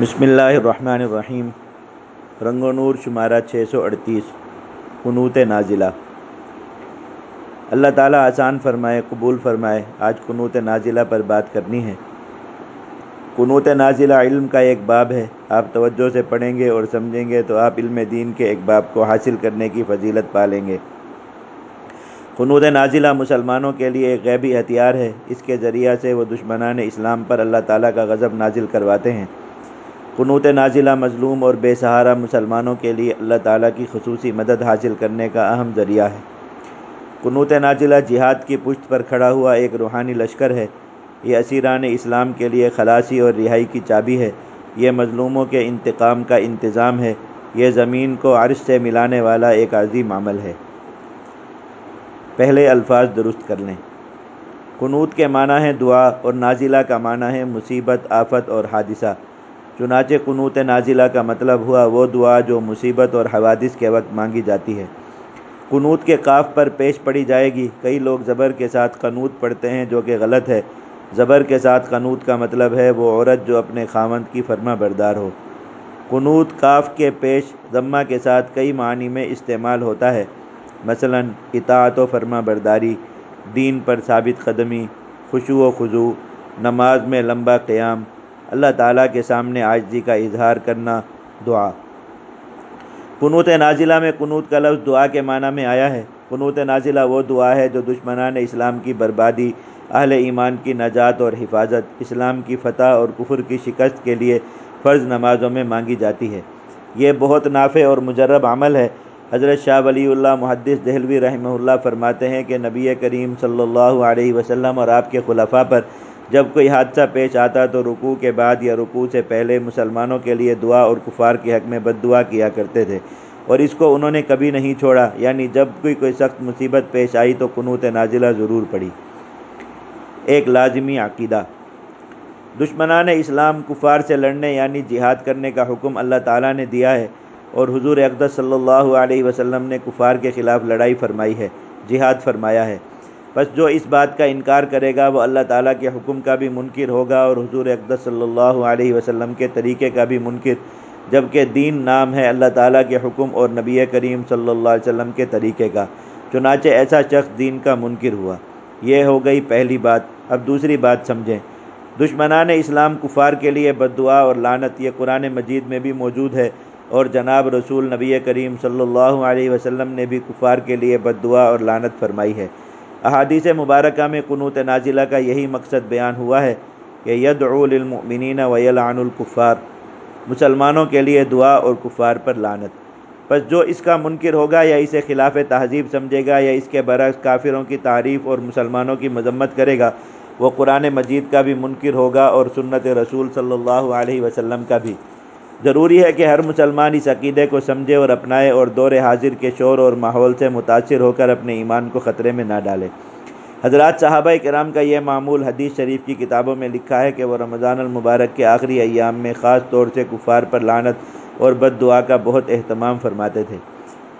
بسم اللہ الرحمن الرحیم رنگ و نور شمارہ چھ سو اڑتیس قنوت نازلہ اللہ تعالیٰ آسان فرمائے قبول فرمائے آج قنوت نازلہ پر بات کرنی ہے قنوت نازلہ علم کا ایک باب ہے آپ توجہ سے پڑھیں گے اور سمجھیں گے تو آپ علم دین کے ایک باب کو حاصل کرنے کی فضیلت پالیں گے قنوت نازلہ مسلمانوں کے لیے ایک غیبی ہتھیار ہے اس کے ذریعہ سے وہ دشمنان اسلام پر اللہ تعالیٰ کا غضب نازل کرواتے ہیں قنوت نازلہ مظلوم اور بے سہارا مسلمانوں کے لیے اللہ تعالیٰ کی خصوصی مدد حاصل کرنے کا اہم ذریعہ ہے۔ قنوت نازلہ جہاد کی پشت پر کھڑا ہوا ایک روحانی لشکر ہے۔ یہ اسیران اسلام کے لیے خلاصی اور رہائی کی چابی ہے۔ یہ مظلوموں کے انتقام کا انتظام ہے۔ یہ زمین کو عرش سے ملانے والا ایک عظیم عمل ہے۔ پہلے الفاظ درست کر لیں۔ قنوت کے معنی ہے دعا اور نازلہ کا معنی ہے مصیبت، آفت اور حادثہ۔ چنانچہ قنوت نازلہ کا مطلب ہوا، وہ دعا جو مصیبت اور حوادث کے وقت مانگی جاتی ہے۔ قنوت کے قاف پر پیش پڑی جائے گی۔ کئی لوگ زبر کے ساتھ قنوت پڑھتے ہیں جو کہ غلط ہے۔ زبر کے ساتھ قنوت کا مطلب ہے وہ عورت جو اپنے خامند کی فرما بردار ہو۔ قنوت کاف کے پیش ضمہ کے ساتھ کئی معنی میں استعمال ہوتا ہے۔ مثلا، اطاعت و فرما برداری، دین پر ثابت قدمی خوشو و خضو نماز میں لمبا قیام اللہ تعالیٰ کے سامنے عاجزی جی کا اظہار کرنا دعا۔ قنوت نازلہ میں قنوت کا لفظ دعا کے معنی میں آیا ہے۔ قنوت نازلہ وہ دعا ہے جو دشمنان اسلام کی بربادی، اہل ایمان کی نجات اور حفاظت، اسلام کی فتح اور کفر کی شکست کے لیے فرض نمازوں میں مانگی جاتی ہے۔ یہ بہت نافع اور مجرب عمل ہے۔ حضرت شاہ ولی اللہ محدث دہلوی رحمہ اللہ فرماتے ہیں کہ نبی کریم صلی اللہ علیہ وسلم اور آپ کے خلفاء پر جب کوئی حادثہ پیش آتا تو رکوع کے بعد یا رکوع سے پہلے مسلمانوں کے لیے دعا اور کفار کے حق میں بد دعا کیا کرتے تھے اور اس کو انہوں نے کبھی نہیں چھوڑا یعنی جب کوئی کوئی سخت مصیبت پیش آئی تو قنوت نازلہ ضرور پڑی۔ ایک لازمی عقیدہ۔ دشمنان اسلام کفار سے لڑنے یعنی جہاد کرنے کا حکم اللہ تعالیٰ نے دیا ہے اور حضور اقدس صلی اللہ علیہ وسلم نے کفار کے خلاف لڑائی فرمائی ہے، جہاد فرمایا ہے۔ بس جو اس بات کا انکار کرے گا وہ اللہ تعالیٰ کے حکم کا بھی منکر ہوگا اور حضور اقدس صلی اللہ علیہ وسلم کے طریقے کا بھی منکر، جبکہ دین نام ہے اللہ تعالیٰ کے حکم اور نبی کریم صلی اللہ علیہ وسلم کے طریقے کا۔ چنانچہ ایسا شخص دین کا منکر ہوا۔ یہ ہو گئی پہلی بات۔ اب دوسری بات سمجھیں۔ دشمنان اسلام کفار کے لیے بد دعا اور لانت یہ قرآن مجید میں بھی موجود ہے اور جناب رسول نبی کریم صلی اللہ علیہ وسلم نے بھی کفار کے لیے بد دعا اور لانت فرمائی ہے۔ احادیث مبارکہ میں قنوت نازلہ کا یہی مقصد بیان ہوا ہے کہ یدعو للمؤمنین ویلعن الکفار، مسلمانوں کے لیے دعا اور کفار پر لانت پس جو اس کا منکر ہوگا یا اسے خلاف تہذیب سمجھے گا یا اس کے برعکس کافروں کی تعریف اور مسلمانوں کی مذمت کرے گا، وہ قرآن مجید کا بھی منکر ہوگا اور سنت رسول صلی اللہ علیہ وسلم کا بھی۔ ضروری ہے کہ ہر مسلمان اس عقیدے کو سمجھے اور اپنائے اور دور حاضر کے شور اور ماحول سے متاثر ہو کر اپنے ایمان کو خطرے میں نہ ڈالے۔ حضرات صحابہ کرام کا یہ معمول حدیث شریف کی کتابوں میں لکھا ہے کہ وہ رمضان المبارک کے آخری ایام میں خاص طور سے کفار پر لانت اور بد دعا کا بہت اہتمام فرماتے تھے۔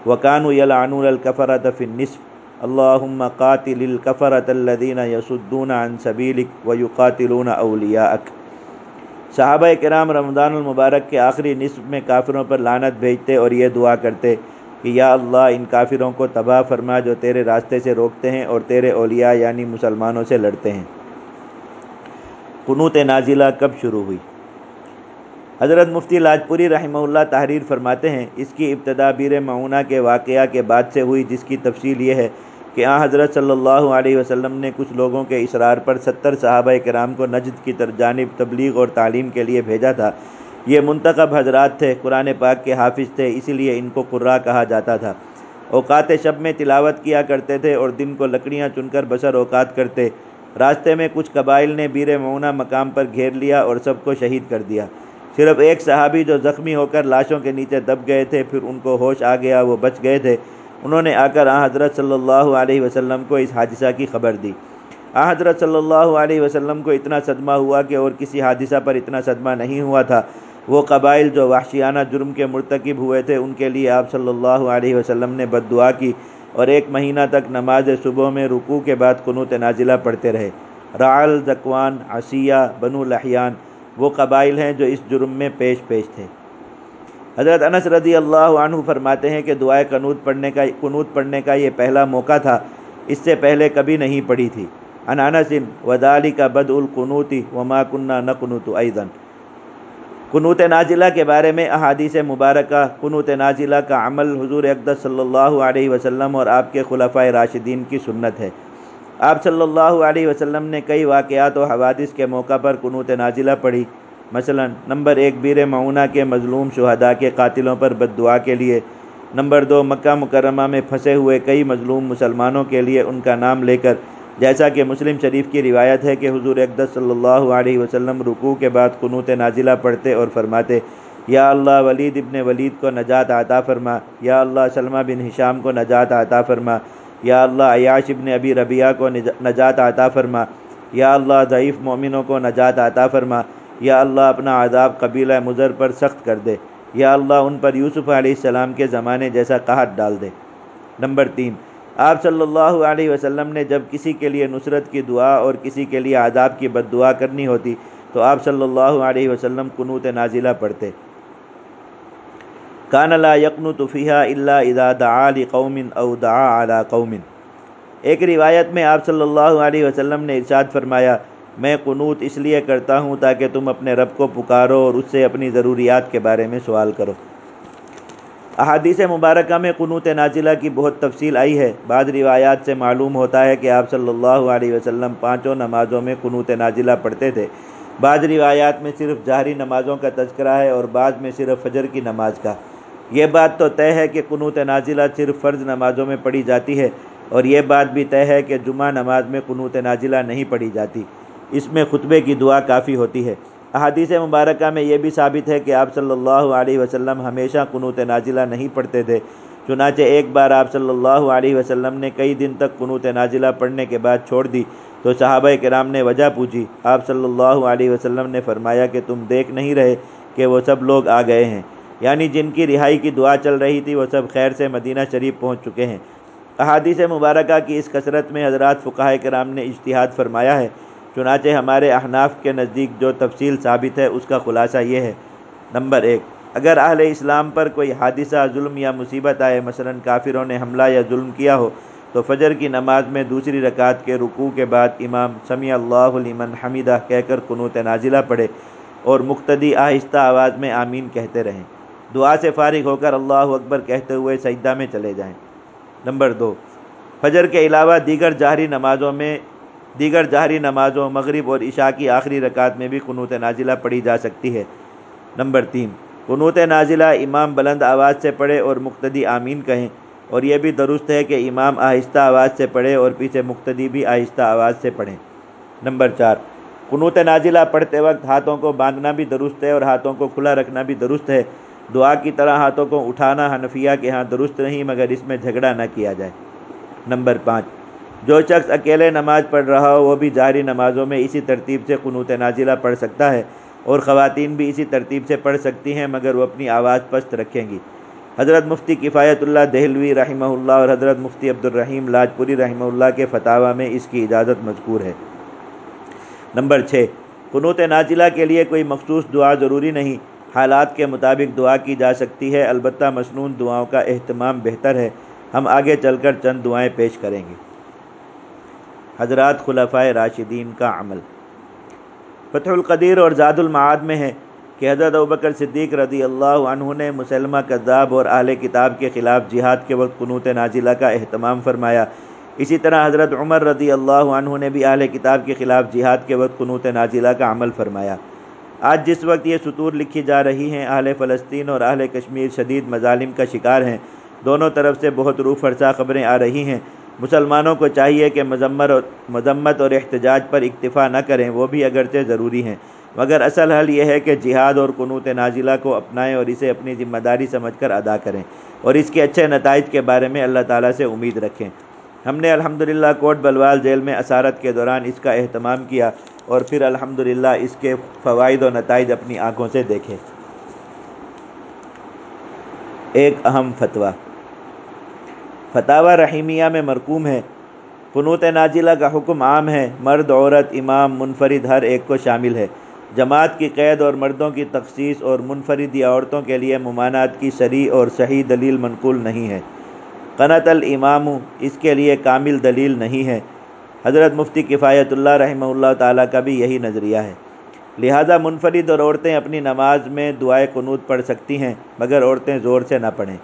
وقان یلعنون الکفرۃ فی النصف۔ اللہم قاتل الکفرۃ الذین یصدون عن سبیلک ویقاتلون اولیاءک صحابہ کرام رمضان المبارک کے آخری نصف میں کافروں پر لانت بھیجتے اور یہ دعا کرتے کہ یا اللہ ان کافروں کو تباہ فرما جو تیرے راستے سے روکتے ہیں اور تیرے اولیاء یعنی مسلمانوں سے لڑتے ہیں۔ قنوت نازلہ کب شروع ہوئی؟ حضرت مفتی لاجپوری رحمہ اللہ تحریر فرماتے ہیں، اس کی ابتدا بیر معونہ کے واقعہ کے بعد سے ہوئی، جس کی تفصیل یہ ہے کہ آن حضرت صلی اللہ علیہ وسلم نے کچھ لوگوں کے اصرار پر ستر صحابہ کرام کو نجد کی جانب تبلیغ اور تعلیم کے لیے بھیجا تھا۔ یہ منتخب حضرات تھے، قرآن پاک کے حافظ تھے، اسی لیے ان کو قرہ کہا جاتا تھا۔ اوقات شب میں تلاوت کیا کرتے تھے اور دن کو لکڑیاں چن کر بسر اوقات کرتے۔ راستے میں کچھ قبائل نے بیر معونہ مقام پر گھیر لیا اور سب کو شہید کر دیا۔ صرف ایک صحابی جو زخمی ہو کر لاشوں کے نیچے دب گئے تھے، پھر ان کو ہوش آ گیا، وہ بچ گئے تھے۔ انہوں نے آ کر آ حضرت صلی اللہ علیہ وسلم کو اس حادثہ کی خبر دی۔ آ حضرت صلی اللہ علیہ وسلم کو اتنا صدمہ ہوا کہ اور کسی حادثہ پر اتنا صدمہ نہیں ہوا تھا۔ وہ قبائل جو وحشیانہ جرم کے مرتکب ہوئے تھے، ان کے لیے آپ صلی اللہ علیہ وسلم نے بد دعا کی اور ایک مہینہ تک نماز صبح میں رکوع کے بعد قنوت نازلہ پڑھتے رہے۔ رعل زکوان عصیہ، بنو لحیان، وہ قبائل ہیں جو اس جرم میں پیش پیش تھے۔ حضرت انس رضی اللہ عنہ فرماتے ہیں کہ دعائے قنوت پڑھنے کا قنوت پڑھنے کا یہ پہلا موقع تھا۔ اس سے پہلے کبھی نہیں پڑھی تھی۔ ان انس ودالی کا بد القنوتی وما کنہ نقنوت ایضا۔ قنوت نازلہ کے بارے میں احادیث مبارکہ، قنوت نازلہ کا عمل حضور اقدس صلی اللہ علیہ وسلم اور آپ کے خلفۂ راشدین کی سنت ہے۔ آپ صلی اللہ علیہ وسلم نے کئی واقعات و حوادث کے موقع پر قنوت نازلہ پڑھی۔ مثلا، نمبر ایک بیر معونہ کے مظلوم شہداء کے قاتلوں پر بد دعا کے لیے، نمبر دو، مکہ مکرمہ میں پھنسے ہوئے کئی مظلوم مسلمانوں کے لیے ان کا نام لے کر، جیسا کہ مسلم شریف کی روایت ہے کہ حضور اقدس صلی اللہ علیہ وسلم رکوع کے بعد قنوت نازلہ پڑھتے اور فرماتے، یا اللہ، ولید ابن ولید کو نجات عطا فرما، یا اللہ، سلمہ بن ہشام کو نجات عطا فرما، یا اللہ، عیاش ابن ابی ربیہ کو نجات عطا فرما، یا اللہ، ضعیف مومنوں کو نجات عطا فرما یا اللہ اپنا عذاب قبیلہ مضر پر سخت کر دے۔ یا اللہ ان پر یوسف علیہ السلام کے زمانے جیسا قحط ڈال دے۔ نمبر تین، آپ صلی اللہ علیہ وسلم نے جب کسی کے لیے نصرت کی دعا اور کسی کے لیے عذاب کی بد دعا کرنی ہوتی، تو آپ صلی اللہ علیہ وسلم قنوت نازلہ پڑھتے۔ کان لا یقنت فیہا الا اذا دعا لقوم او دعا علی قوم۔ ایک روایت میں آپ صلی اللہ علیہ وسلم نے ارشاد فرمایا میں قنوت اس لیے کرتا ہوں تاکہ تم اپنے رب کو پکارو اور اس سے اپنی ضروریات کے بارے میں سوال کرو۔ احادیث مبارکہ میں قنوت نازلہ کی بہت تفصیل آئی ہے۔ بعض روایات سے معلوم ہوتا ہے کہ آپ صلی اللہ علیہ وسلم پانچوں نمازوں میں قنوت نازلہ پڑھتے تھے۔ بعض روایات میں صرف جہری نمازوں کا تذکرہ ہے اور بعض میں صرف فجر کی نماز کا۔ یہ بات تو طے ہے کہ قنوت نازلہ صرف فرض نمازوں میں پڑھی جاتی ہے اور یہ بات بھی طے ہے کہ جمعہ نماز میں قنوت نازلہ نہیں پڑھی جاتی۔ اس میں خطبے کی دعا کافی ہوتی ہے۔ احادیث مبارکہ میں یہ بھی ثابت ہے کہ آپ صلی اللہ علیہ وسلم ہمیشہ قنوت نازلہ نہیں پڑھتے تھے۔ چنانچہ ایک بار آپ صلی اللہ علیہ وسلم نے کئی دن تک قنوت نازلہ پڑھنے کے بعد چھوڑ دی تو صحابہ کرام نے وجہ پوچھی۔ آپ صلی اللہ علیہ وسلم نے فرمایا کہ تم دیکھ نہیں رہے کہ وہ سب لوگ آ گئے ہیں۔ یعنی جن کی رہائی کی دعا چل رہی تھی وہ سب خیر سے مدینہ شریف پہنچ چکے ہیں۔ احادیث مبارکہ کی اس کثرت میں حضرات فقہ کرام نے اجتہاد فرمایا ہے۔ چنانچہ ہمارے احناف کے نزدیک جو تفصیل ثابت ہے، اس کا خلاصہ یہ ہے۔ نمبر ایک، اگر اہل اسلام پر کوئی حادثہ، ظلم یا مصیبت آئے، مثلا کافروں نے حملہ یا ظلم کیا ہو، تو فجر کی نماز میں دوسری رکعت کے رکوع کے بعد امام سمیع اللہ لمن حمیدہ کہہ کر قنوت نازلہ پڑھے اور مقتدی آہستہ آواز میں آمین کہتے رہیں۔ دعا سے فارغ ہو کر اللہ اکبر کہتے ہوئے سجدہ میں چلے جائیں۔ نمبر دو، فجر کے علاوہ دیگر جہری نمازوں میں دیگر جہری نمازوں، مغرب اور عشاء کی آخری رکعت میں بھی قنوت نازلہ پڑھی جا سکتی ہے۔ نمبر تین، قنوت نازلہ امام بلند آواز سے پڑھے اور مقتدی آمین کہیں۔ اور یہ بھی درست ہے کہ امام آہستہ آواز سے پڑھے اور پیچھے مقتدی بھی آہستہ آواز سے پڑھیں۔ نمبر چار، قنوت نازلہ پڑھتے وقت ہاتھوں کو باندھنا بھی درست ہے اور ہاتھوں کو کھلا رکھنا بھی درست ہے۔ دعا کی طرح ہاتھوں کو اٹھانا حنفیہ کے ہاں درست نہیں، مگر اس میں جھگڑا نہ کیا جائے۔ نمبر پانچ جو شخص اکیلے نماز پڑھ رہا ہو وہ بھی جاری نمازوں میں اسی ترتیب سے قنوت نازلہ پڑھ سکتا ہے اور خواتین بھی اسی ترتیب سے پڑھ سکتی ہیں، مگر وہ اپنی آواز پست رکھیں گی۔ حضرت مفتی کفایت اللہ دہلوی رحمہ اللہ اور حضرت مفتی عبد الرحیم لاجپوری رحمہ اللہ کے فتاوہ میں اس کی اجازت مذکور ہے۔ نمبر چھ، قنوت نازلہ کے لیے کوئی مخصوص دعا ضروری نہیں۔ حالات کے مطابق دعا کی جا سکتی ہے، البتہ مصنون دعاؤں کا اہتمام بہتر ہے۔ ہم آگے چل کر چند دعائیں پیش کریں گے۔ حضرات خلفۂ راشدین کا عمل۔ فتح القدیر اور زاد المعاد میں ہے کہ حضرت ابکر صدیق رضی اللہ عنہ نے مسلمہ کذاب اور اہل کتاب کے خلاف جہاد کے وقت قنوت نازلہ کا اہتمام فرمایا۔ اسی طرح حضرت عمر رضی اللہ عنہ نے بھی اہل کتاب کے خلاف جہاد کے وقت قنوت نازلہ کا عمل فرمایا۔ آج جس وقت یہ سطور لکھی جا رہی ہیں، اہل فلسطین اور اہل کشمیر شدید مظالم کا شکار ہیں۔ دونوں طرف سے بہت روح فرسا خبریں آ رہی ہیں۔ مسلمانوں کو چاہیے کہ مذمر اور مذمت اور احتجاج پر اکتفا نہ کریں، وہ بھی اگرچہ ضروری ہیں۔ مگر اصل حل یہ ہے کہ جہاد اور قنوت نازلہ کو اپنائیں اور اسے اپنی ذمہ داری سمجھ کر ادا کریں۔ اور اس کے اچھے نتائج کے بارے میں اللہ تعالیٰ سے امید رکھیں۔ ہم نے الحمدللہ کوٹ بلوال جیل میں اسارت کے دوران اس کا اہتمام کیا اور پھر الحمدللہ اس کے فوائد و نتائج اپنی آنکھوں سے دیکھے۔ ایک اہم فتویٰ۔ فتح رحیمیہ میں مرکوم ہے قنوت نازلہ کا حکم عام ہے۔ مرد، عورت، امام، منفرد ہر ایک کو شامل ہے۔ جماعت کی قید اور مردوں کی تخصیص اور منفرد یا عورتوں کے لیے ممانعت کی شرعی اور صحیح دلیل منقول نہیں ہے۔ قنط الامام، اس کے لیے کامل دلیل نہیں ہے۔ حضرت مفتی کفایت اللہ رحمہ اللہ تعالیٰ کا بھی یہی نظریہ ہے۔ لہذا منفرد اور عورتیں اپنی نماز میں دعائے قنوت پڑھ سکتی ہیں، مگر عورتیں زور سے نہ پڑھیں۔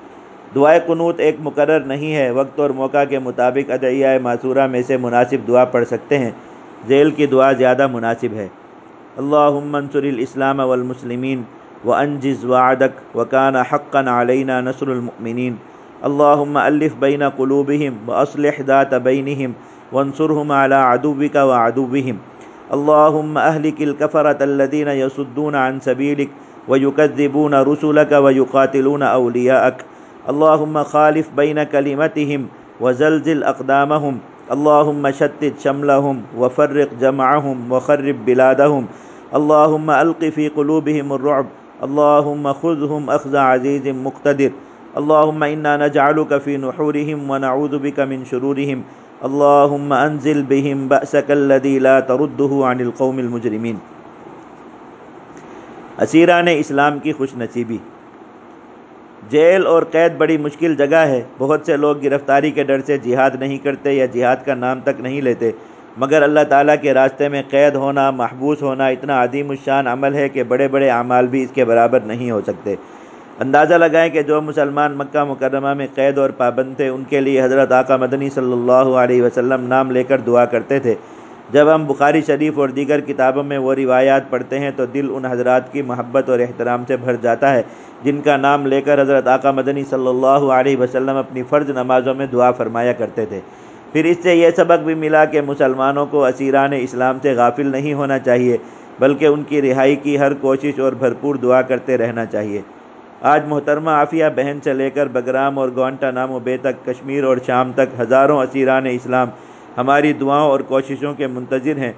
دعائے قنوت ایک مقرر نہیں ہے۔ وقت اور موقع کے مطابق ادعیہ معصورہ میں سے مناسب دعا پڑھ سکتے ہیں۔ ذیل کی دعا زیادہ مناسب ہے۔ اللہم منصر الاسلام والمسلمین وانجز وعدک وکان حقا علینا نصر المؤمنین۔ اللہم الف بین قلوبہم واصلح ذات بینہم وانصرہم على عدوک وعدوہم۔ اللہم اہلک الكفرة الذین یسدون عن سبیلک ویکذبون رسولک ویقاتلون اولیاءک۔ اللہم خالف بین کلمتہم وزلزل اقدامہم، اللہم شتت شملہم وفرق جمعہم وخرب بلادہم، اللہم الق فی قلوبہم الرعب، اللہم خذہم اخذ عزیز مقتدر، اللہم انا نجعلک فی نحورہم ونعوذ بک من شرورہم، اللہم انزل بہم بأسک الذی لا تردہ عن القوم المجرمین۔ اسیران اسلام کی خوش نصیبی۔ جیل اور قید بڑی مشکل جگہ ہے۔ بہت سے لوگ گرفتاری کے ڈر سے جہاد نہیں کرتے یا جہاد کا نام تک نہیں لیتے۔ مگر اللہ تعالیٰ کے راستے میں قید ہونا، محبوس ہونا اتنا عدیم الشان عمل ہے کہ بڑے بڑے اعمال بھی اس کے برابر نہیں ہو سکتے۔ اندازہ لگائیں کہ جو مسلمان مکہ مکرمہ میں قید اور پابند تھے، ان کے لیے حضرت آقا مدنی صلی اللہ علیہ وسلم نام لے کر دعا کرتے تھے۔ جب ہم بخاری شریف اور دیگر کتابوں میں وہ روایات پڑھتے ہیں تو دل ان حضرات کی محبت اور احترام سے بھر جاتا ہے، جن کا نام لے کر حضرت آقا مدنی صلی اللہ علیہ وسلم اپنی فرض نمازوں میں دعا فرمایا کرتے تھے۔ پھر اس سے یہ سبق بھی ملا کہ مسلمانوں کو اسیران اسلام سے غافل نہیں ہونا چاہیے، بلکہ ان کی رہائی کی ہر کوشش اور بھرپور دعا کرتے رہنا چاہیے۔ آج محترمہ عافیہ بہن سے لے کر بگرام اور گوانٹا نامو بے تک کشمیر اور شام تک ہزاروں اسیران اسلام ہماری دعاؤں اور کوششوں کے منتظر ہیں۔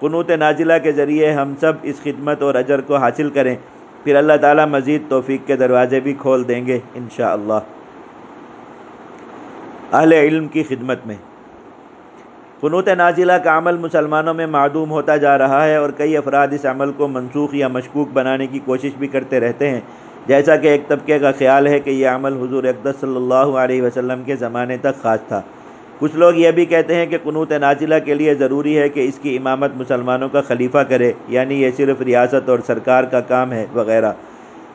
قنوت نازلہ کے ذریعے ہم سب اس خدمت اور اجر کو حاصل کریں۔ پھر اللہ تعالیٰ مزید توفیق کے دروازے بھی کھول دیں گے انشاءاللہ۔ اہل علم کی خدمت میں۔ قنوت نازلہ کا عمل مسلمانوں میں معدوم ہوتا جا رہا ہے اور کئی افراد اس عمل کو منسوخ یا مشکوک بنانے کی کوشش بھی کرتے رہتے ہیں۔ جیسا کہ ایک طبقے کا خیال ہے کہ یہ عمل حضور اقدس صلی اللہ علیہ وسلم کے زمانے تک خاص تھا۔ کچھ لوگ یہ بھی کہتے ہیں کہ قنوت نازلہ کے لیے ضروری ہے کہ اس کی امامت مسلمانوں کا خلیفہ کرے یعنی یہ صرف ریاست اور سرکار کا کام ہے، وغیرہ۔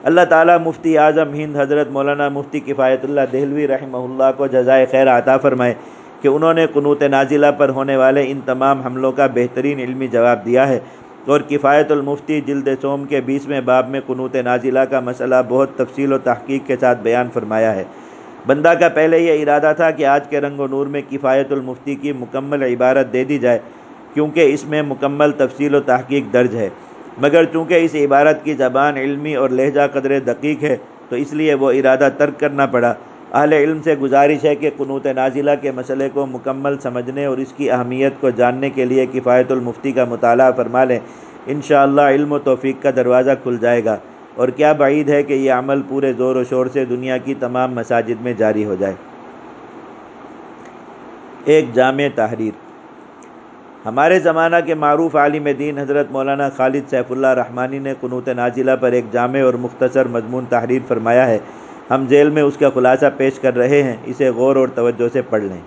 اللہ تعالیٰ مفتی اعظم ہند حضرت مولانا مفتی کفایت اللہ دہلوی رحمہ اللہ کو جزائے خیر عطا فرمائے کہ انہوں نے قنوت نازلہ پر ہونے والے ان تمام حملوں کا بہترین علمی جواب دیا ہے۔ اور کفایت المفتی جلد سوم کے بیسویں باب میں قنوت نازلہ کا مسئلہ بہت تفصیل و تحقیق کے ساتھ بیان فرمایا ہے۔ بندہ کا پہلے یہ ارادہ تھا کہ آج کے رنگ و نور میں کفایت المفتی کی مکمل عبارت دے دی جائے، کیونکہ اس میں مکمل تفصیل و تحقیق درج ہے۔ مگر چونکہ اس عبارت کی زبان علمی اور لہجہ قدر دقیق ہے، تو اس لیے وہ ارادہ ترک کرنا پڑا۔ اہل علم سے گزارش ہے کہ قنوت نازلہ کے مسئلے کو مکمل سمجھنے اور اس کی اہمیت کو جاننے کے لیے کفایت المفتی کا مطالعہ فرما لیں۔ انشاءاللہ علم و توفیق کا دروازہ کھل جائے گا۔ اور کیا بعید ہے کہ یہ عمل پورے زور و شور سے دنیا کی تمام مساجد میں جاری ہو جائے۔ ایک جامع تحریر۔ ہمارے زمانہ کے معروف عالم دین حضرت مولانا خالد سیف اللہ رحمانی نے قنوت نازلہ پر ایک جامع اور مختصر مضمون تحریر فرمایا ہے۔ ہم ذیل میں اس کا خلاصہ پیش کر رہے ہیں، اسے غور اور توجہ سے پڑھ لیں۔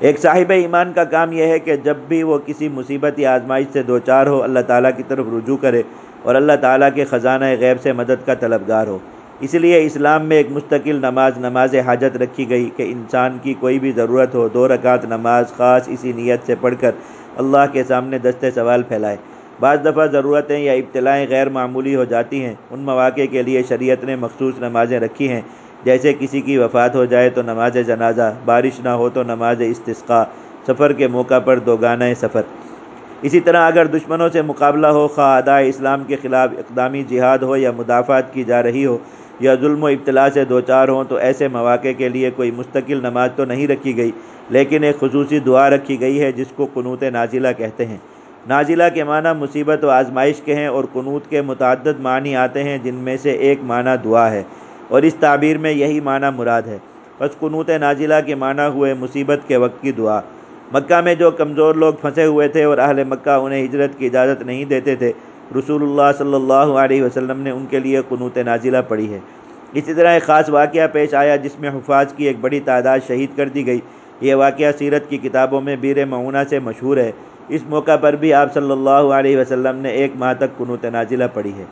ایک صاحب ایمان کا کام یہ ہے کہ جب بھی وہ کسی مصیبت یا آزمائش سے دوچار ہو، اللہ تعالیٰ کی طرف رجوع کرے۔ اور اللہ تعالیٰ کے خزانہ غیب سے مدد کا طلبگار ہو۔ اس لیے اسلام میں ایک مستقل نماز نماز حاجت رکھی گئی کہ انسان کی کوئی بھی ضرورت ہو، دو رکعت نماز خاص اسی نیت سے پڑھ کر اللہ کے سامنے دست سوال پھیلائے۔ بعض دفعہ ضرورتیں یا ابتلائیں غیر معمولی ہو جاتی ہیں۔ ان مواقع کے لیے شریعت نے مخصوص نمازیں رکھی ہیں۔ جیسے کسی کی وفات ہو جائے تو نماز جنازہ، بارش نہ ہو تو نماز استسقاء، سفر کے موقع پر دو گانہ سفر۔ اسی طرح اگر دشمنوں سے مقابلہ ہو خواہ ادائے اسلام کے خلاف اقدامی جہاد ہو یا مدافعت کی جا رہی ہو یا ظلم و ابتلا سے دوچار ہوں، تو ایسے مواقع کے لیے کوئی مستقل نماز تو نہیں رکھی گئی، لیکن ایک خصوصی دعا رکھی گئی ہے جس کو قنوت نازلہ کہتے ہیں۔ نازلہ کے معنی مصیبت و آزمائش کے ہیں اور قنوت کے متعدد معنی آتے ہیں جن میں سے ایک معنی دعا ہے، اور اس تعبیر میں یہی معنی مراد ہے۔ بس قنوت نازلہ کے معنی ہوئے مصیبت کے وقت کی دعا۔ مکہ میں جو کمزور لوگ پھنسے ہوئے تھے اور اہل مکہ انہیں ہجرت کی اجازت نہیں دیتے تھے، رسول اللہ صلی اللہ علیہ وسلم نے ان کے لیے قنوت نازلہ پڑھی ہے۔ اسی طرح ایک خاص واقعہ پیش آیا جس میں حفاظ کی ایک بڑی تعداد شہید کر دی گئی۔ یہ واقعہ سیرت کی کتابوں میں بیر معونہ سے مشہور ہے۔ اس موقع پر بھی آپ صلی اللہ علیہ وسلم نے ایک ماہ تک قنوت نازلہ پڑھی ہے۔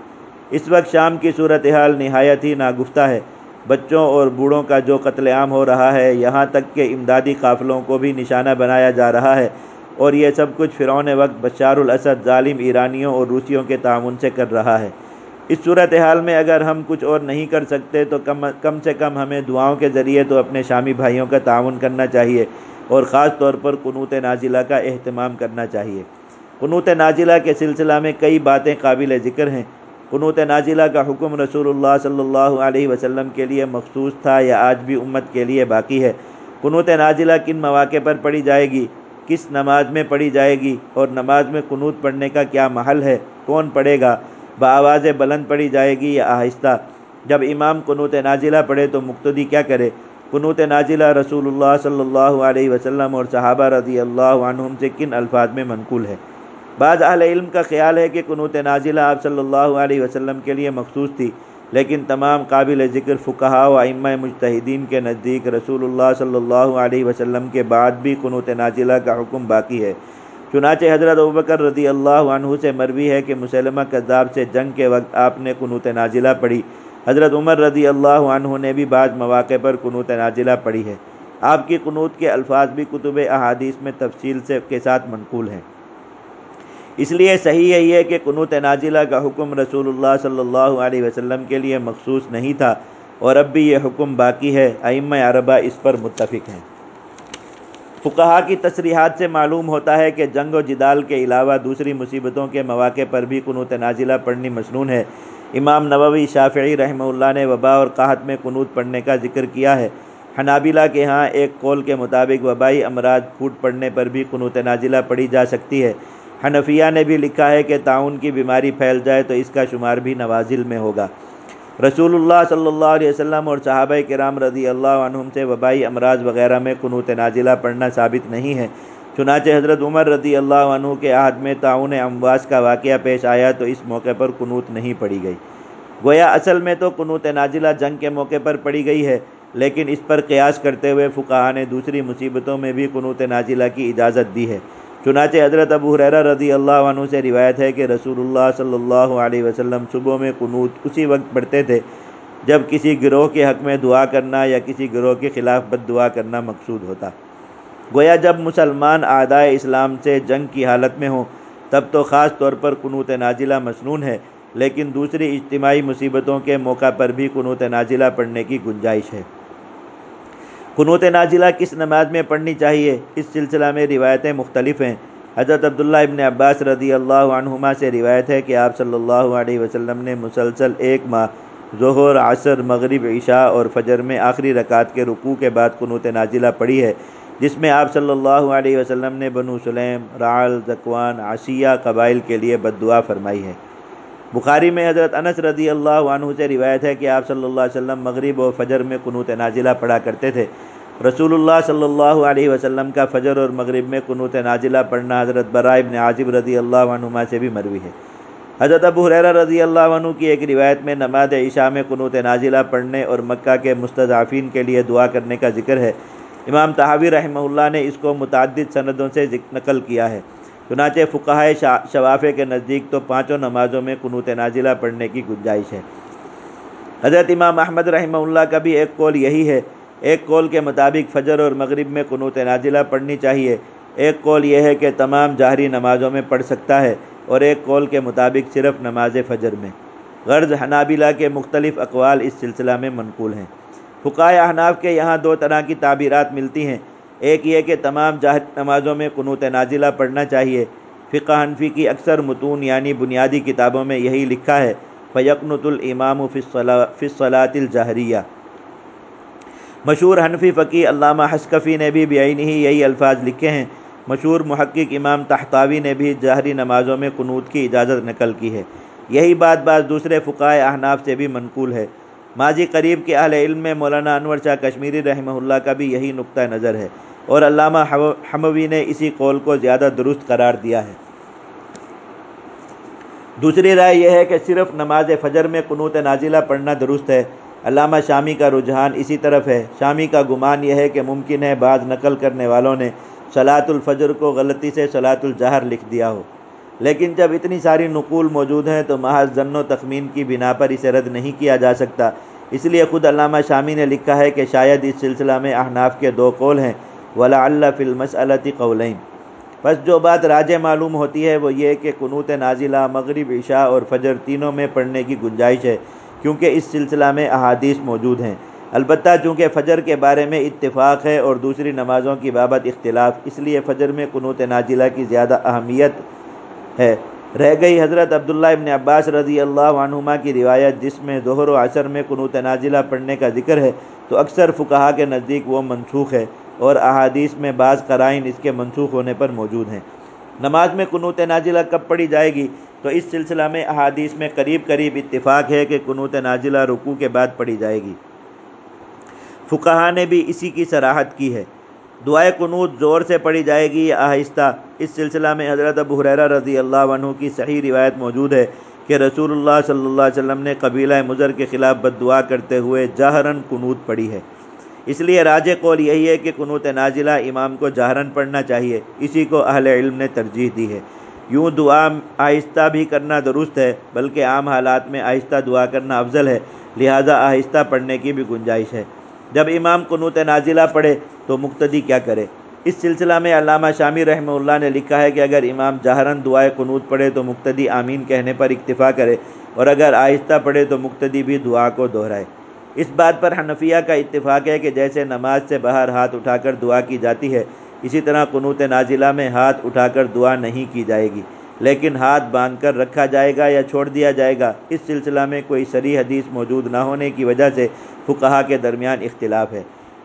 اس وقت شام کی صورتحال نہایت ہی ناگفتہ ہے۔ بچوں اور بوڑھوں کا جو قتل عام ہو رہا ہے، یہاں تک کہ امدادی قافلوں کو بھی نشانہ بنایا جا رہا ہے۔ اور یہ سب کچھ فرعون وقت بشار الاسد ظالم ایرانیوں اور روسیوں کے تعاون سے کر رہا ہے۔ اس صورتحال میں اگر ہم کچھ اور نہیں کر سکتے تو کم کم سے کم ہمیں دعاؤں کے ذریعے تو اپنے شامی بھائیوں کا تعاون کرنا چاہیے اور خاص طور پر قنوت نازلہ کا اہتمام کرنا چاہیے۔ قنوت نازلہ کے سلسلہ میں کئی باتیں قابل ذکر ہیں۔ قنوت نازلہ کا حکم رسول اللہ صلی اللہ علیہ وسلم کے لیے مخصوص تھا یا آج بھی امت کے لیے باقی ہے؟ قنوت نازلہ کن مواقع پر پڑھی جائے گی؟ کس نماز میں پڑھی جائے گی؟ اور نماز میں قنوت پڑھنے کا کیا محل ہے؟ کون پڑھے گا؟ بآواز بلند پڑھی جائے گی یا آہستہ؟ جب امام قنوت نازلہ پڑھے تو مقتدی کیا کرے؟ قنوت نازلہ رسول اللہ صلی اللہ علیہ وسلم اور صحابہ رضی اللہ عنہم سے کن الفاظ میں منقول ہے؟ بعض اہل علم کا خیال ہے کہ قنوت نازلہ آپ صلی اللہ علیہ وسلم کے لیے مخصوص تھی، لیکن تمام قابل ذکر فقہا و ائمہ مجتہدین کے نزدیک رسول اللہ صلی اللہ علیہ وسلم کے بعد بھی قنوت نازلہ کا حکم باقی ہے۔ چنانچہ حضرت ابکر رضی اللہ عنہ سے مروی ہے کہ مسلمہ کذاب سے جنگ کے وقت آپ نے قنوت نازلہ پڑھی۔ حضرت عمر رضی اللہ عنہ نے بھی بعض مواقع پر قنوت نازلہ پڑھی ہے۔ آپ کی قنوت کے الفاظ بھی کتب احادیث میں تفصیل سے کے ساتھ منقول ہیں۔ اس لیے صحیح ہے یہ کہ قنوت نازلہ کا حکم رسول اللہ صلی اللہ علیہ وسلم کے لیے مخصوص نہیں تھا اور اب بھی یہ حکم باقی ہے، ائمہ عربہ اس پر متفق ہیں۔ فقہا کی تصریحات سے معلوم ہوتا ہے کہ جنگ و جدال کے علاوہ دوسری مصیبتوں کے مواقع پر بھی قنوت نازلہ پڑھنی مسنون ہے۔ امام نووی، شافعی رحمہ اللہ نے وبا اور قاحت میں قنوت پڑھنے کا ذکر کیا ہے۔ حنابلہ کے ہاں ایک قول کے مطابق وبائی امراض پھوٹ پڑنے پر بھی قنوت نازلہ پڑھی جا سکتی ہے۔ حنفیہ نے بھی لکھا ہے کہ تعاون کی بیماری پھیل جائے تو اس کا شمار بھی نوازل میں ہوگا۔ رسول اللہ صلی اللہ علیہ وسلم اور صحابہ کرام رضی اللہ عنہم سے وبائی امراض وغیرہ میں قنوت نازلہ پڑھنا ثابت نہیں ہے۔ چنانچہ حضرت عمر رضی اللہ عنہ کے عہد میں تعاون امواس کا واقعہ پیش آیا تو اس موقع پر قنوت نہیں پڑھی گئی۔ گویا اصل میں تو قنوت نازلہ جنگ کے موقع پر پڑھی گئی ہے، لیکن اس پر قیاس کرتے ہوئے فقہ نے دوسری مصیبتوں میں بھی قنوت نازلہ کی اجازت دی ہے۔ چنانچہ حضرت ابو حریرہ رضی اللہ عنہ سے روایت ہے کہ رسول اللہ صلی اللہ علیہ وسلم صبح میں قنوت اسی وقت پڑھتے تھے جب کسی گروہ کے حق میں دعا کرنا یا کسی گروہ کے خلاف بد دعا کرنا مقصود ہوتا۔ گویا جب مسلمان اعدائے اسلام سے جنگ کی حالت میں ہوں، تب تو خاص طور پر قنوت نازلہ مسنون ہے، لیکن دوسری اجتماعی مصیبتوں کے موقع پر بھی قنوت نازلہ پڑھنے کی گنجائش ہے۔ قنوت نازلہ کس نماز میں پڑھنی چاہیے؟ اس سلسلہ میں روایتیں مختلف ہیں۔ حضرت عبداللہ ابن عباس رضی اللہ عنہما سے روایت ہے کہ آپ صلی اللہ علیہ وسلم نے مسلسل ایک ماہ ظہر، عصر، مغرب، عشاء اور فجر میں آخری رکعت کے رکوع کے بعد قنوت نازلہ پڑھی ہے، جس میں آپ صلی اللہ علیہ وسلم نے بنو سلیم، رعل زکوان عشیہ قبائل کے لیے بد دعا فرمائی ہے۔ بخاری میں حضرت انس رضی اللہ عنہ سے روایت ہے کہ آپ صلی اللہ علیہ وسلم مغرب و فجر میں قنوت نازلہ پڑھا کرتے تھے۔ رسول اللہ صلی اللہ علیہ وسلم کا فجر اور مغرب میں قنوت نازلہ پڑھنا حضرت برائے ابن عاجب رضی اللہ عنہما سے بھی مروی ہے۔ حضرت ابو حریرہ رضی اللہ عنہ کی ایک روایت میں نماز عشاء میں قنوت نازلہ پڑھنے اور مکہ کے مستضعفین کے لیے دعا کرنے کا ذکر ہے۔ امام تحاوی رحمہ اللہ نے اس کو متعدد سندوں سے نقل کیا ہے۔ چنانچہ فقہ شوافے کے نزدیک تو پانچوں نمازوں میں قنوت نازلہ پڑھنے کی گنجائش ہے۔ حضرت امام احمد رحمہ اللہ کا بھی ایک قول یہی ہے۔ ایک قول کے مطابق فجر اور مغرب میں قنوت نازلہ پڑھنی چاہیے۔ ایک قول یہ ہے کہ تمام جاہری نمازوں میں پڑھ سکتا ہے اور ایک قول کے مطابق صرف نماز فجر میں۔ غرض حنابلہ کے مختلف اقوال اس سلسلہ میں منقول ہیں۔ فقائے احناف کے یہاں دو طرح کی تعبیرات ملتی ہیں۔ ایک یہ کہ تمام جاہر نمازوں میں قنوت نازلہ پڑھنا چاہیے۔ فقہ حنفی کی اکثر متون یعنی بنیادی کتابوں میں یہی لکھا ہے فیقنت الامام فی الصلاۃ الجہریہ مشہور حنفی فقی علامہ حسکفی نے بھی بعین ہی یہی الفاظ لکھے ہیں۔ مشہور محقق امام تحتاوی نے بھی جہری نمازوں میں قنوت کی اجازت نقل کی ہے۔ یہی بات بعض دوسرے فقائے احناف سے بھی منقول ہے۔ ماضی قریب کے اہل علم میں مولانا انور شاہ کشمیری رحمہ اللہ کا بھی یہی نقطہ نظر ہے اور علامہ حموی نے اسی قول کو زیادہ درست قرار دیا ہے۔ دوسری رائے یہ ہے کہ صرف نماز فجر میں قنوت نازلہ پڑھنا درست ہے۔ علامہ شامی کا رجحان اسی طرف ہے۔ شامی کا گمان یہ ہے کہ ممکن ہے بعض نقل کرنے والوں نے صلاۃ الفجر کو غلطی سے صلاۃ الجہر لکھ دیا ہو۔ لیکن جب اتنی ساری نقول موجود ہیں تو محض ضن و تخمین کی بنا پر اسے رد نہیں کیا جا سکتا۔ اس لیے خود علامہ شامی نے لکھا ہے کہ شاید اس سلسلہ میں احناف کے دو قول ہیں۔ ولا اللہ فلم التی قولین بس جو بات راج معلوم ہوتی ہے وہ یہ کہ قنوت نازلہ، مغرب، عشاء اور فجر تینوں میں پڑھنے کی گنجائش ہے، کیونکہ اس سلسلہ میں احادیث موجود ہیں۔ البتہ چونکہ فجر کے بارے میں اتفاق ہے اور دوسری نمازوں کی بابت اختلاف، اس لیے فجر میں قنوت نازلہ کی زیادہ اہمیت ہے۔ رہ گئی حضرت عبداللہ ابن عباس رضی اللہ عنہما کی روایت جس میں ظہر و عصر میں قنوت نازلہ پڑھنے کا ذکر ہے، تو اکثر فقہا کے نزدیک وہ منسوخ ہے اور احادیث میں بعض قرائن اس کے منسوخ ہونے پر موجود ہیں۔ نماز میں قنوت نازلہ کب پڑھی جائے گی؟ تو اس سلسلہ میں احادیث میں قریب قریب اتفاق ہے کہ قنوت نازلہ رکوع کے بعد پڑھی جائے گی۔ فقہا نے بھی اسی کی سراحت کی ہے۔ دعائے قنوت زور سے پڑھی جائے گی یا آہستہ۔ اس سلسلہ میں حضرت ابو حریرہ رضی اللہ عنہ کی صحیح روایت موجود ہے کہ رسول اللہ صلی اللہ علیہ وسلم نے قبیلہ مضر کے خلاف بد دعا کرتے ہوئے جہرن قنوت پڑھی ہے۔ اس لیے راج قول یہی ہے کہ قنوت نازلہ امام کو جہرن پڑھنا چاہیے۔ اسی کو اہل علم نے ترجیح دی ہے۔ یوں دعا آہستہ بھی کرنا درست ہے، بلکہ عام حالات میں آہستہ دعا کرنا افضل ہے۔ لہٰذا آہستہ پڑھنے کی بھی گنجائش ہے۔ جب امام قنوت نازلہ پڑھے تو مقتدی کیا کرے؟ اس سلسلہ میں علامہ شامی رحمہ اللہ نے لکھا ہے کہ اگر امام جہرن دعائے قنوت پڑھے تو مقتدی آمین کہنے پر اکتفا کرے اور اگر آہستہ پڑھے تو مقتدی بھی دعا کو دہرائے۔ اس بات پر حنفیہ کا اتفاق ہے کہ جیسے نماز سے باہر ہاتھ اٹھا کر دعا کی جاتی ہے، اسی طرح قنوت نازلہ میں ہاتھ اٹھا کر دعا نہیں کی جائے گی۔ لیکن ہاتھ باندھ کر رکھا جائے گا یا چھوڑ دیا جائے گا، اس سلسلہ میں کوئی سری حدیث موجود نہ ہونے کی وجہ سے فقہا کے درمیان اختلاف ہے۔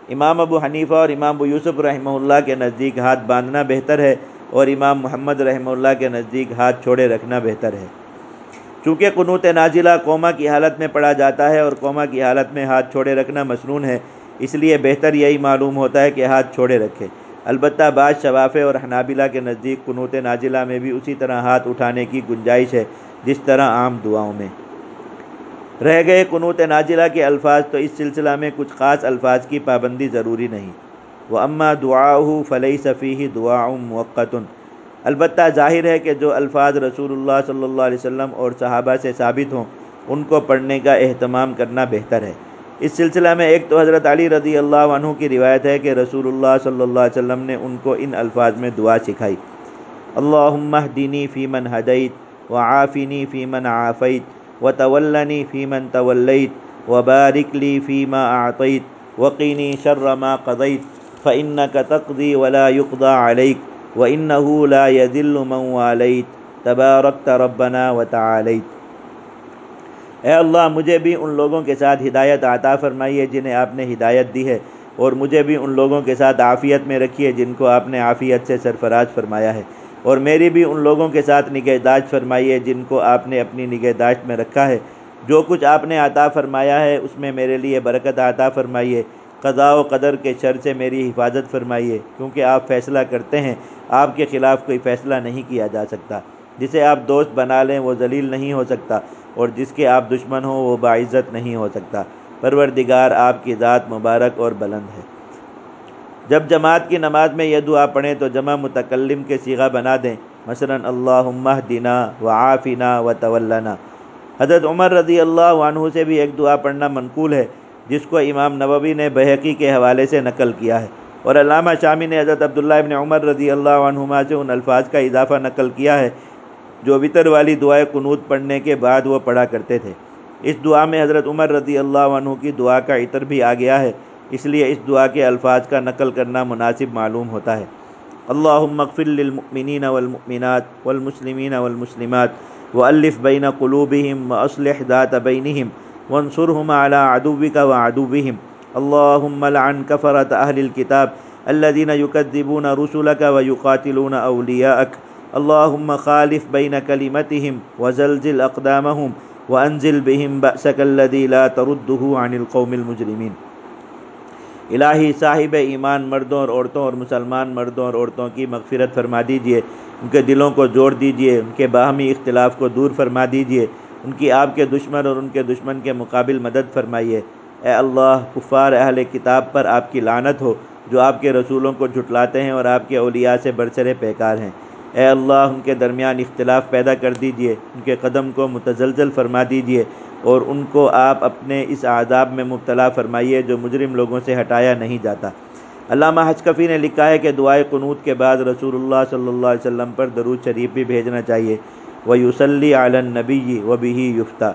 امام ابو حنیفہ اور امام ابو یوسف رحمہ اللہ کے نزدیک ہاتھ باندھنا بہتر ہے اور امام محمد رحمہ اللہ کے نزدیک ہاتھ چھوڑے رکھنا بہتر ہے۔ چونکہ قنوت نازلہ قوما کی حالت میں پڑھا جاتا ہے اور قوما کی حالت میں ہاتھ چھوڑے رکھنا مصنون ہے، اس لیے بہتر یہی معلوم ہوتا ہے کہ ہاتھ چھوڑے رکھے۔ البتہ بعض شوافے اور حنابلہ کے نزدیک قنوت نازلہ میں بھی اسی طرح ہاتھ اٹھانے کی گنجائش ہے، جس طرح عام دعاؤں میں۔ رہ گئے قنوت نازلہ کے الفاظ تو اس سلسلہ میں کچھ خاص الفاظ کی پابندی ضروری نہیں۔ وہ اماں دعا فلئی صفی دعا موقع البتہ ظاہر ہے کہ جو الفاظ رسول اللہ صلی اللہ علیہ وسلم اور صحابہ سے ثابت ہوں، ان کو پڑھنے کا اہتمام کرنا بہتر ہے۔ اس سلسلہ میں ایک تو حضرت علی رضی اللہ عنہ کی روایت ہے کہ رسول اللہ صلی اللہ علیہ وسلم نے ان کو ان الفاظ میں دعا سکھائی۔ اللہم اہدنی فی من ہدیت و فی من عافیت و فی من طولیت و لی فی ما اعطیت وقینی شر ما قضیت فإنك تقضی ولا يقضى عليك وإنه لا يذل من واليت تبارکت ربنا وتعالیت۔ اے اللہ، مجھے بھی ان لوگوں کے ساتھ ہدایت عطا فرمائیے جنہیں آپ نے ہدایت دی ہے، اور مجھے بھی ان لوگوں کے ساتھ عافیت میں رکھیے جن کو آپ نے عافیت سے سرفراز فرمایا ہے۔ اور میری بھی ان لوگوں کے ساتھ نگہداشت فرمائیے جن کو آپ نے اپنی نگہداشت میں رکھا ہے۔ جو کچھ آپ نے عطا فرمایا ہے، اس میں میرے لیے برکت عطا فرمائیے۔ قضاء و قدر کے شر سے میری حفاظت فرمائیے، کیونکہ آپ فیصلہ کرتے ہیں۔ آپ کے خلاف کوئی فیصلہ نہیں کیا جا سکتا۔ جسے آپ دوست بنا لیں وہ ذلیل نہیں ہو سکتا اور جس کے آپ دشمن ہوں وہ باعزت نہیں ہو سکتا۔ پروردگار آپ کی ذات مبارک اور بلند ہے۔ جب جماعت کی نماز میں یہ دعا پڑھیں تو جمع متکلم کے سیغہ بنا دیں۔ مثلا اللہ دینا و آفینہ و حضرت عمر رضی اللہ عنہ سے بھی ایک دعا پڑھنا منقول ہے، جس کو امام نووی نے بحقی کے حوالے سے نقل کیا ہے۔ اور علامہ شامی نے حضرت عبداللہ ابن عمر رضی اللہ عنہما سے ان الفاظ کا اضافہ نقل کیا ہے۔ جو وطر والی دعائے قنوت پڑھنے کے بعد وہ پڑھا کرتے تھے۔ اس دعا میں حضرت عمر رضی اللہ عنہ کی دعا کا عطر بھی آ گیا ہے، اس لیے اس دعا کے الفاظ کا نقل کرنا مناسب معلوم ہوتا ہے۔ اللہم اغفر للمؤمنین والمؤمنات والمسلمین والمسلمات والف بین قلوبہم واصلح ذات بینہم وانصرہم على عدوک وعدوہم۔ اللہم لعن کفرت اہل الكتاب الذين يكذبون رسلك ويقاتلون أولياءك اللهم خالف بين كلمتهم وزلزل اقدامهم وانزل بهم بأسك الذي لا ترده عن القوم المجرمين الہی صاحب ایمان مردوں اور عورتوں اور مسلمان مردوں اور عورتوں کی مغفرت فرما دیجیے، ان کے دلوں کو جوڑ دیجیے، ان کے باہمی اختلاف کو دور فرما دیجیے، ان کی آپ کے دشمن اور ان کے دشمن کے مقابل مدد فرمائیے۔ اے اللہ، کفار اہل کتاب پر آپ کی لعنت ہو، جو آپ کے رسولوں کو جھٹلاتے ہیں اور آپ کے اولیاء سے برسر پیکار ہیں۔ اے اللہ، ان کے درمیان اختلاف پیدا کر دیجیے، ان کے قدم کو متزلزل فرما دیجیے، اور ان کو آپ اپنے اس عذاب میں مبتلا فرمائیے جو مجرم لوگوں سے ہٹایا نہیں جاتا۔ علامہ حجکفی نے لکھا ہے کہ دعائے قنوت کے بعد رسول اللہ صلی اللہ علیہ وسلم پر درود شریف بھی بھیجنا چاہیے۔ وہ یوسلی عالن نبی و بھی یفتہ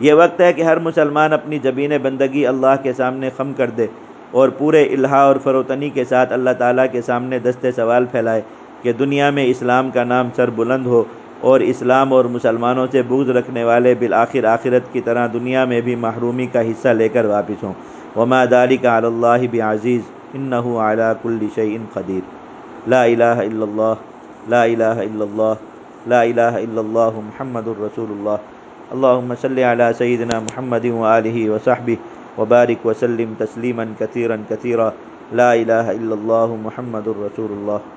یہ وقت ہے کہ ہر مسلمان اپنی جبین بندگی اللہ کے سامنے خم کر دے اور پورے الہا اور فروتنی کے ساتھ اللہ تعالیٰ کے سامنے دست سوال پھیلائے۔ کہ دنیا میں اسلام کا نام سر بلند ہو اور اسلام اور مسلمانوں سے بغض رکھنے والے بالآخر آخرت کی طرح دنیا میں بھی محرومی کا حصہ لے کر واپس ہوں۔ وما ذلك على الله بعزيز انه على كل شيء قدير لا الہ الا اللہ، لا الہ الا اللہ، لا الہ الا اللہ محمد الرسول اللہ۔ اللہم صلی علی سیدنا محمد وآلہ وصحبہ وبارک وسلم تسلیما کثیرا کثیرا۔ لا الہ الا اللہ محمد الرسول اللہ۔